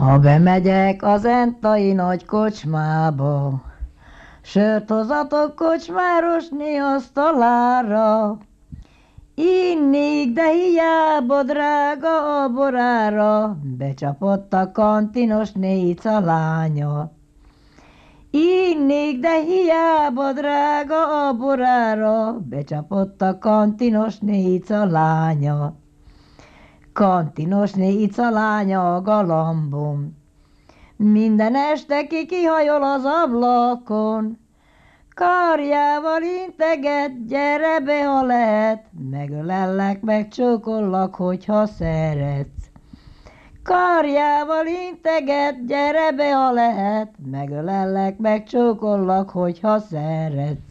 Ha bemegyek az entai nagy kocsmába, Sört hozatok kocsmárosné asztalára, Innék, de hiába drága a borára, Becsapott a kantinos néca lánya. Innék, de hiába drága a borára, Becsapott a kantinos néca lánya. Kantinos néca lánya a galambom, Minden este ki kihajol az ablakon, Karjával integet, gyere be, ha lehet, Megölellek, megcsókollak, hogyha szeretsz. Karjával integet, gyere be, ha lehet, Megölellek, megcsókollak, hogyha szeretsz.